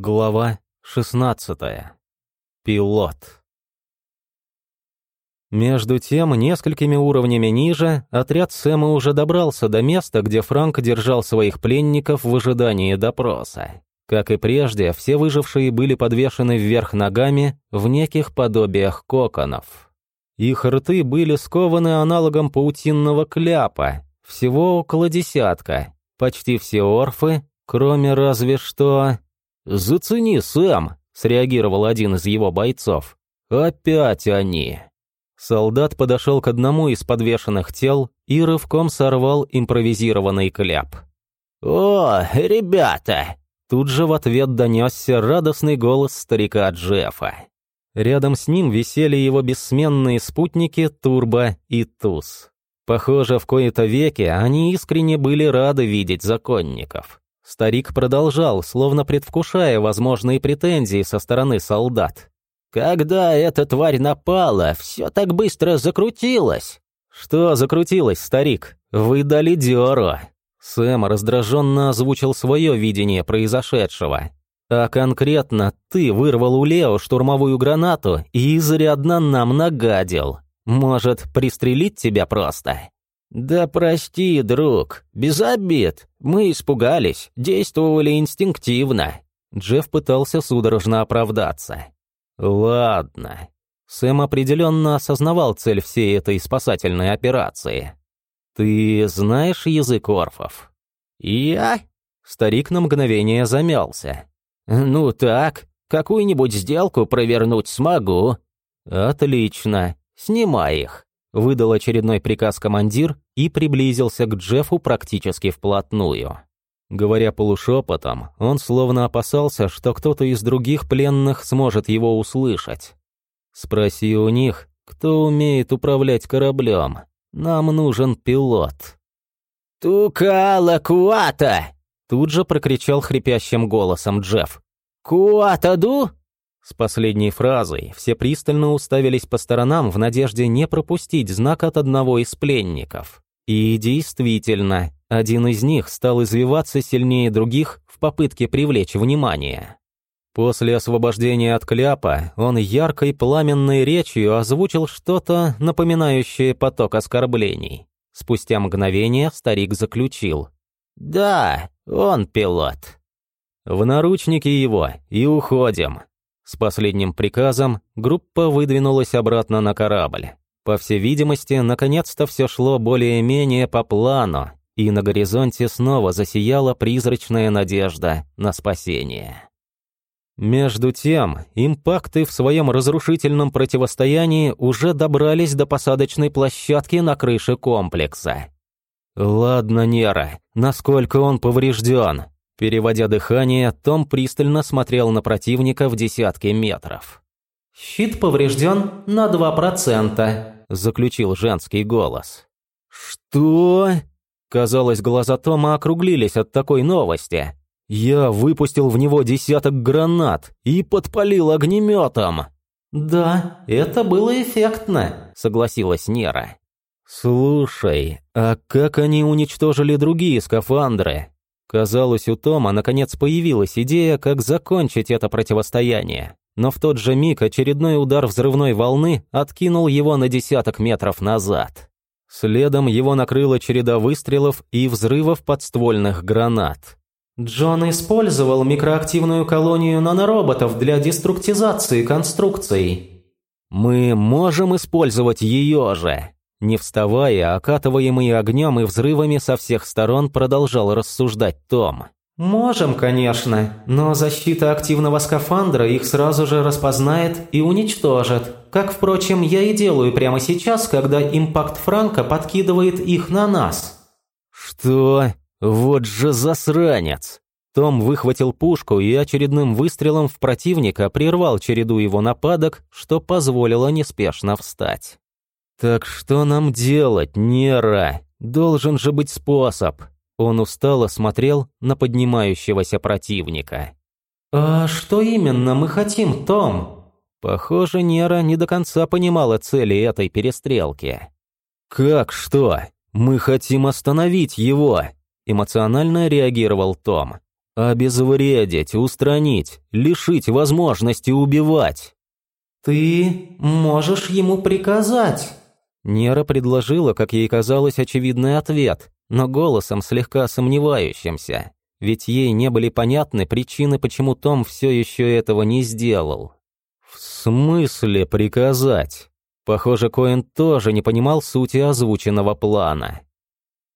Глава 16. Пилот. Между тем, несколькими уровнями ниже, отряд Сэма уже добрался до места, где Франк держал своих пленников в ожидании допроса. Как и прежде, все выжившие были подвешены вверх ногами в неких подобиях коконов. Их рты были скованы аналогом паутинного кляпа, всего около десятка. Почти все орфы, кроме разве что... «Зацени, Сэм!» — среагировал один из его бойцов. «Опять они!» Солдат подошел к одному из подвешенных тел и рывком сорвал импровизированный кляп. «О, ребята!» Тут же в ответ донесся радостный голос старика Джеффа. Рядом с ним висели его бессменные спутники Турбо и Туз. Похоже, в кои-то веки они искренне были рады видеть законников. Старик продолжал, словно предвкушая возможные претензии со стороны солдат. «Когда эта тварь напала, все так быстро закрутилось!» «Что закрутилось, старик? Вы дали дёру!» Сэм раздраженно озвучил свое видение произошедшего. «А конкретно ты вырвал у Лео штурмовую гранату и изрядно нам нагадил. Может, пристрелить тебя просто?» «Да прости, друг, без обид. Мы испугались, действовали инстинктивно». Джефф пытался судорожно оправдаться. «Ладно». Сэм определенно осознавал цель всей этой спасательной операции. «Ты знаешь язык орфов?» «Я?» Старик на мгновение замялся. «Ну так, какую-нибудь сделку провернуть смогу». «Отлично. Снимай их» выдал очередной приказ командир и приблизился к Джеффу практически вплотную. Говоря полушепотом, он словно опасался, что кто-то из других пленных сможет его услышать. «Спроси у них, кто умеет управлять кораблем. Нам нужен пилот». «Тукала Куата!» Тут же прокричал хрипящим голосом Джефф. «Куата-ду?» С последней фразой все пристально уставились по сторонам в надежде не пропустить знак от одного из пленников. И действительно, один из них стал извиваться сильнее других в попытке привлечь внимание. После освобождения от кляпа он яркой пламенной речью озвучил что-то, напоминающее поток оскорблений. Спустя мгновение старик заключил. «Да, он пилот». «В наручники его и уходим», с последним приказом группа выдвинулась обратно на корабль. По всей видимости, наконец-то все шло более-менее по плану, и на горизонте снова засияла призрачная надежда на спасение. Между тем, импакты в своем разрушительном противостоянии уже добрались до посадочной площадки на крыше комплекса. «Ладно, Нера, насколько он поврежден?» Переводя дыхание, Том пристально смотрел на противника в десятки метров. «Щит поврежден на два процента», – заключил женский голос. «Что?» Казалось, глаза Тома округлились от такой новости. «Я выпустил в него десяток гранат и подпалил огнеметом». «Да, это было эффектно», – согласилась Нера. «Слушай, а как они уничтожили другие скафандры?» Казалось, у Тома наконец появилась идея, как закончить это противостояние. Но в тот же миг очередной удар взрывной волны откинул его на десяток метров назад. Следом его накрыла череда выстрелов и взрывов подствольных гранат. Джон использовал микроактивную колонию нанороботов для деструктизации конструкций. «Мы можем использовать ее же», не вставая, окатываемый огнем и взрывами со всех сторон, продолжал рассуждать Том. «Можем, конечно, но защита активного скафандра их сразу же распознает и уничтожит. Как, впрочем, я и делаю прямо сейчас, когда импакт Франка подкидывает их на нас». «Что? Вот же засранец!» Том выхватил пушку и очередным выстрелом в противника прервал череду его нападок, что позволило неспешно встать. «Так что нам делать, Нера? Должен же быть способ!» Он устало смотрел на поднимающегося противника. «А что именно мы хотим, Том?» Похоже, Нера не до конца понимала цели этой перестрелки. «Как что? Мы хотим остановить его!» Эмоционально реагировал Том. Обезвредить, устранить, лишить возможности убивать. «Ты можешь ему приказать». Нера предложила, как ей казалось, очевидный ответ, но голосом слегка сомневающимся, ведь ей не были понятны причины, почему Том все еще этого не сделал. «В смысле приказать?» Похоже, Коэн тоже не понимал сути озвученного плана.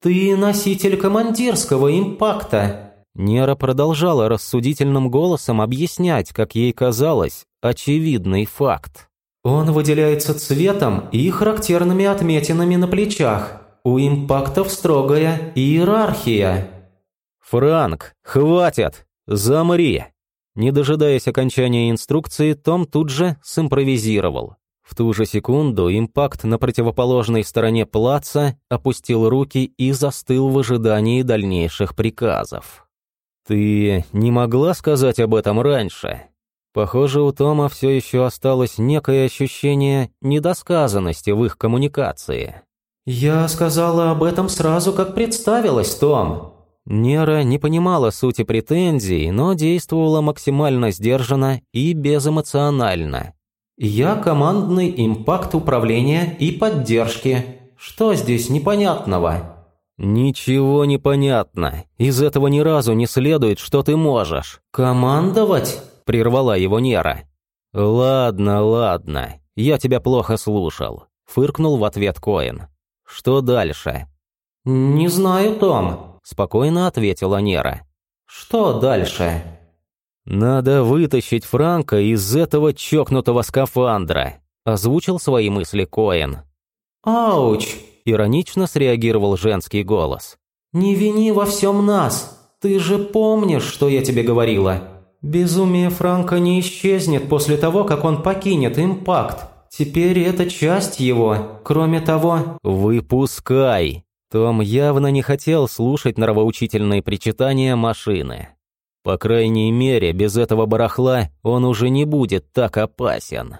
«Ты носитель командирского импакта», Нера продолжала рассудительным голосом объяснять, как ей казалось, очевидный факт. «Он выделяется цветом и характерными отметинами на плечах. У импактов строгая иерархия». «Франк, хватит! Замри!» Не дожидаясь окончания инструкции, Том тут же симпровизировал. В ту же секунду импакт на противоположной стороне плаца опустил руки и застыл в ожидании дальнейших приказов. «Ты не могла сказать об этом раньше?» Похоже, у Тома все еще осталось некое ощущение недосказанности в их коммуникации. «Я сказала об этом сразу, как представилась, Том». Нера не понимала сути претензий, но действовала максимально сдержанно и безэмоционально. «Я командный импакт управления и поддержки. Что здесь непонятного?» «Ничего не понятно. Из этого ни разу не следует, что ты можешь». «Командовать?» – прервала его Нера. «Ладно, ладно. Я тебя плохо слушал», – фыркнул в ответ Коин. «Что дальше?» «Не знаю, Том», – спокойно ответила Нера. «Что дальше?» «Надо вытащить Франка из этого чокнутого скафандра», – озвучил свои мысли Коэн. «Ауч!» Иронично среагировал женский голос. «Не вини во всем нас. Ты же помнишь, что я тебе говорила. Безумие Франка не исчезнет после того, как он покинет импакт. Теперь это часть его. Кроме того...» «Выпускай!» Том явно не хотел слушать нравоучительные причитания машины. По крайней мере, без этого барахла он уже не будет так опасен.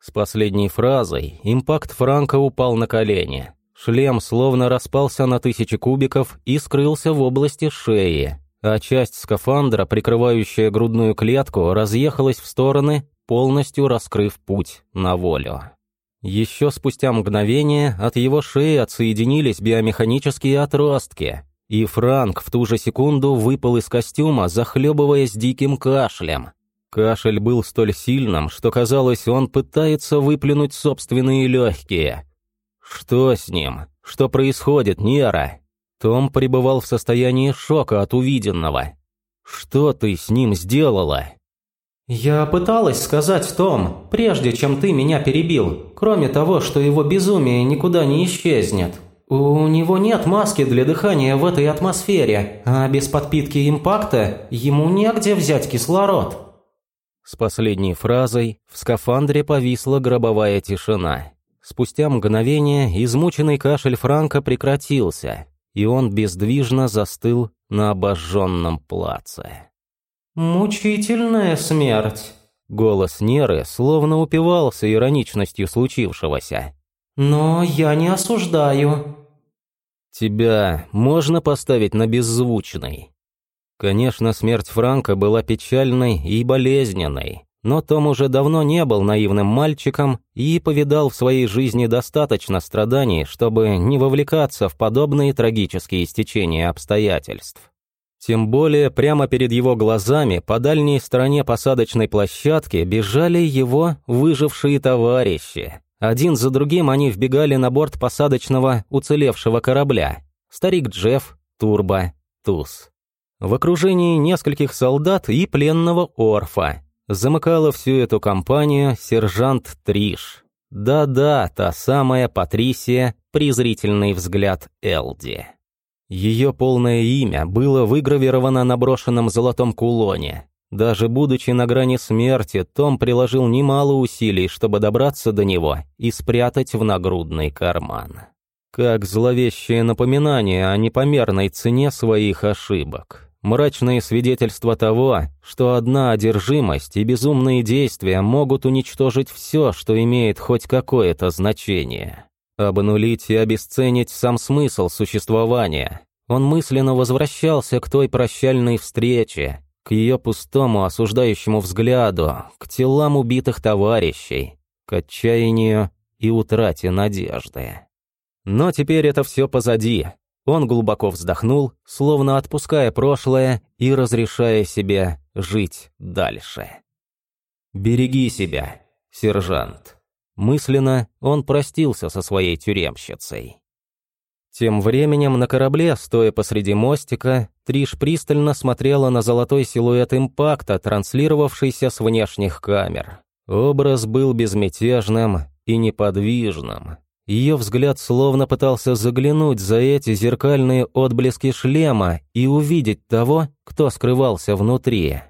С последней фразой импакт Франка упал на колени. Шлем словно распался на тысячи кубиков и скрылся в области шеи, а часть скафандра, прикрывающая грудную клетку, разъехалась в стороны, полностью раскрыв путь на волю. Еще спустя мгновение от его шеи отсоединились биомеханические отростки, и Франк в ту же секунду выпал из костюма, захлебываясь диким кашлем. Кашель был столь сильным, что казалось, он пытается выплюнуть собственные легкие – «Что с ним? Что происходит, Нера?» Том пребывал в состоянии шока от увиденного. «Что ты с ним сделала?» «Я пыталась сказать, Том, прежде чем ты меня перебил, кроме того, что его безумие никуда не исчезнет. У него нет маски для дыхания в этой атмосфере, а без подпитки импакта ему негде взять кислород». С последней фразой в скафандре повисла гробовая тишина. Спустя мгновение измученный кашель Франка прекратился, и он бездвижно застыл на обожженном плаце. «Мучительная смерть!» Голос Неры словно упивался ироничностью случившегося. «Но я не осуждаю». «Тебя можно поставить на беззвучный?» Конечно, смерть Франка была печальной и болезненной, но Том уже давно не был наивным мальчиком и повидал в своей жизни достаточно страданий, чтобы не вовлекаться в подобные трагические стечения обстоятельств. Тем более прямо перед его глазами по дальней стороне посадочной площадки бежали его выжившие товарищи. Один за другим они вбегали на борт посадочного уцелевшего корабля. Старик Джефф, Турбо, Туз. В окружении нескольких солдат и пленного Орфа, Замыкала всю эту компанию сержант Триш. Да-да, та самая Патрисия, презрительный взгляд Элди. Ее полное имя было выгравировано на брошенном золотом кулоне. Даже будучи на грани смерти, Том приложил немало усилий, чтобы добраться до него и спрятать в нагрудный карман. Как зловещее напоминание о непомерной цене своих ошибок мрачные свидетельства того, что одна одержимость и безумные действия могут уничтожить все, что имеет хоть какое-то значение. Обнулить и обесценить сам смысл существования. Он мысленно возвращался к той прощальной встрече, к ее пустому осуждающему взгляду, к телам убитых товарищей, к отчаянию и утрате надежды. Но теперь это все позади. Он глубоко вздохнул, словно отпуская прошлое и разрешая себе жить дальше. «Береги себя, сержант». Мысленно он простился со своей тюремщицей. Тем временем на корабле, стоя посреди мостика, Триш пристально смотрела на золотой силуэт импакта, транслировавшийся с внешних камер. Образ был безмятежным и неподвижным. Ее взгляд словно пытался заглянуть за эти зеркальные отблески шлема и увидеть того, кто скрывался внутри.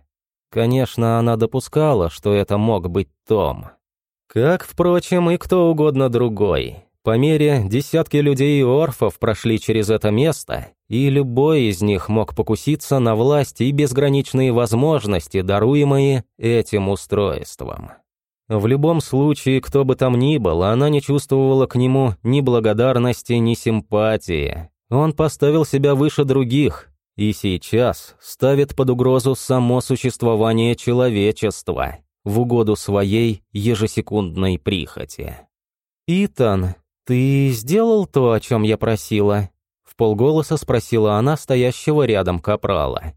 Конечно, она допускала, что это мог быть Том. Как, впрочем, и кто угодно другой. По мере десятки людей и орфов прошли через это место, и любой из них мог покуситься на власть и безграничные возможности, даруемые этим устройством. В любом случае, кто бы там ни был, она не чувствовала к нему ни благодарности, ни симпатии. Он поставил себя выше других, и сейчас ставит под угрозу само существование человечества в угоду своей ежесекундной прихоти. «Итан, ты сделал то, о чем я просила?» В полголоса спросила она стоящего рядом капрала.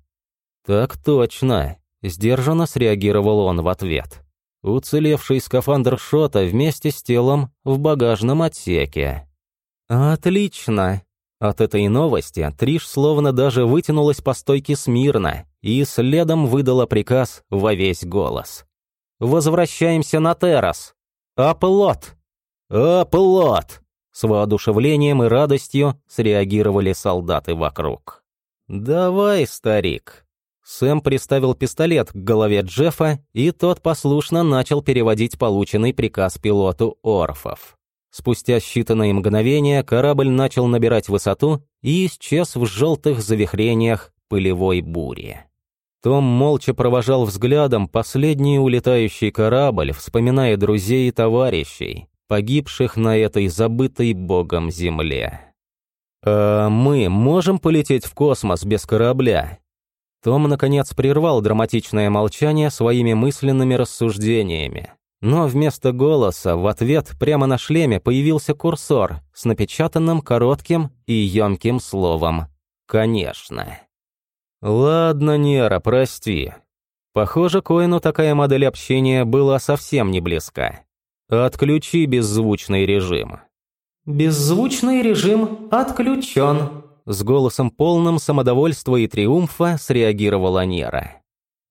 «Так точно», — сдержанно среагировал он в ответ. Уцелевший скафандр Шота вместе с телом в багажном отсеке. «Отлично!» От этой новости Триш словно даже вытянулась по стойке смирно и следом выдала приказ во весь голос. Возвращаемся на террас. Оплот! Оплот! С воодушевлением и радостью среагировали солдаты вокруг. «Давай, старик!» Сэм приставил пистолет к голове Джеффа, и тот послушно начал переводить полученный приказ пилоту Орфов. Спустя считанные мгновения корабль начал набирать высоту и исчез в желтых завихрениях пылевой бури. Том молча провожал взглядом последний улетающий корабль, вспоминая друзей и товарищей, погибших на этой забытой богом земле. «А мы можем полететь в космос без корабля?» Том, наконец, прервал драматичное молчание своими мысленными рассуждениями. Но вместо голоса в ответ прямо на шлеме появился курсор с напечатанным коротким и емким словом «Конечно». «Ладно, Нера, прости. Похоже, Коину такая модель общения была совсем не близка. Отключи беззвучный режим». «Беззвучный режим отключен», — с голосом полным самодовольства и триумфа среагировала Нера.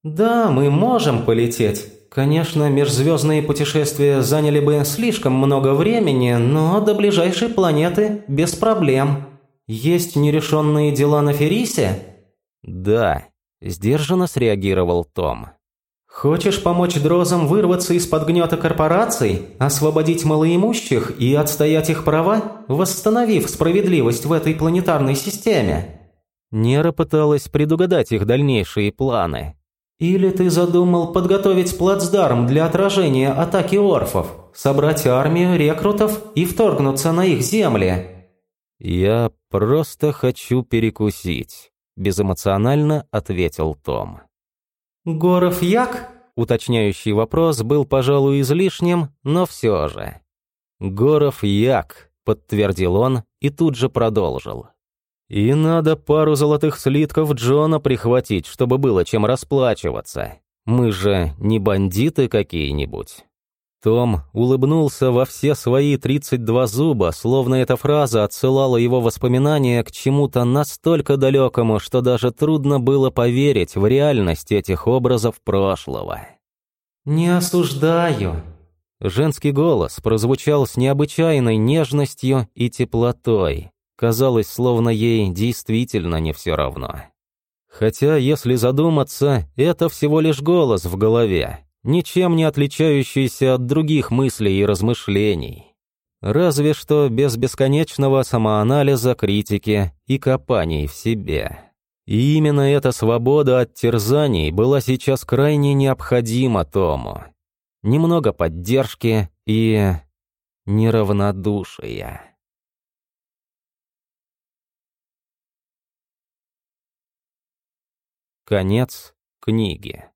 «Да, мы можем полететь. Конечно, межзвездные путешествия заняли бы слишком много времени, но до ближайшей планеты без проблем. Есть нерешенные дела на Ферисе?» «Да», – сдержанно среагировал Том. «Хочешь помочь дрозам вырваться из-под гнета корпораций, освободить малоимущих и отстоять их права, восстановив справедливость в этой планетарной системе?» Нера пыталась предугадать их дальнейшие планы. «Или ты задумал подготовить плацдарм для отражения атаки орфов, собрать армию рекрутов и вторгнуться на их земли?» «Я просто хочу перекусить» безэмоционально ответил Том. «Горов як?» Уточняющий вопрос был, пожалуй, излишним, но все же. «Горов як», — подтвердил он и тут же продолжил. «И надо пару золотых слитков Джона прихватить, чтобы было чем расплачиваться. Мы же не бандиты какие-нибудь». Том улыбнулся во все свои 32 зуба, словно эта фраза отсылала его воспоминания к чему-то настолько далекому, что даже трудно было поверить в реальность этих образов прошлого. «Не осуждаю». Женский голос прозвучал с необычайной нежностью и теплотой. Казалось, словно ей действительно не все равно. Хотя, если задуматься, это всего лишь голос в голове, ничем не отличающийся от других мыслей и размышлений. Разве что без бесконечного самоанализа, критики и копаний в себе. И именно эта свобода от терзаний была сейчас крайне необходима Тому. Немного поддержки и неравнодушия. Конец книги.